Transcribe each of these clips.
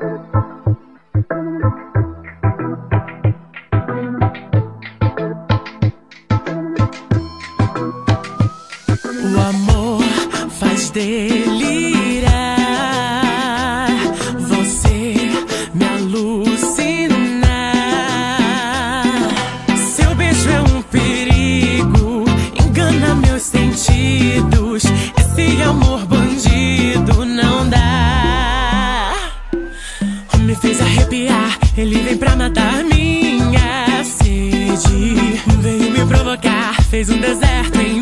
O amor faz delirar. Você me alucina. Seu beijo é um perigo, engana meus sentidos. Esse amor arrepiar, ele vem pra matar minha sede. Veio me provocar, fez um deserto em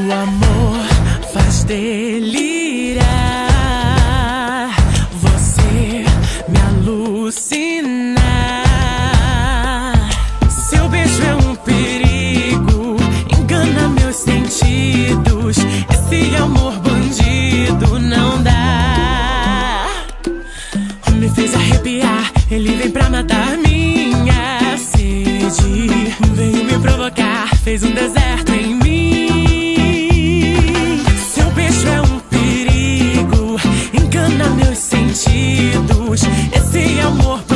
O amor faz delirar, você me alucina. Seu beijo é um perigo, engana meus sentidos. Esse amor bandido não dá. Me fez arrepiar, ele vem pra matar minha sede. Veio me provocar, fez um deserto. amor.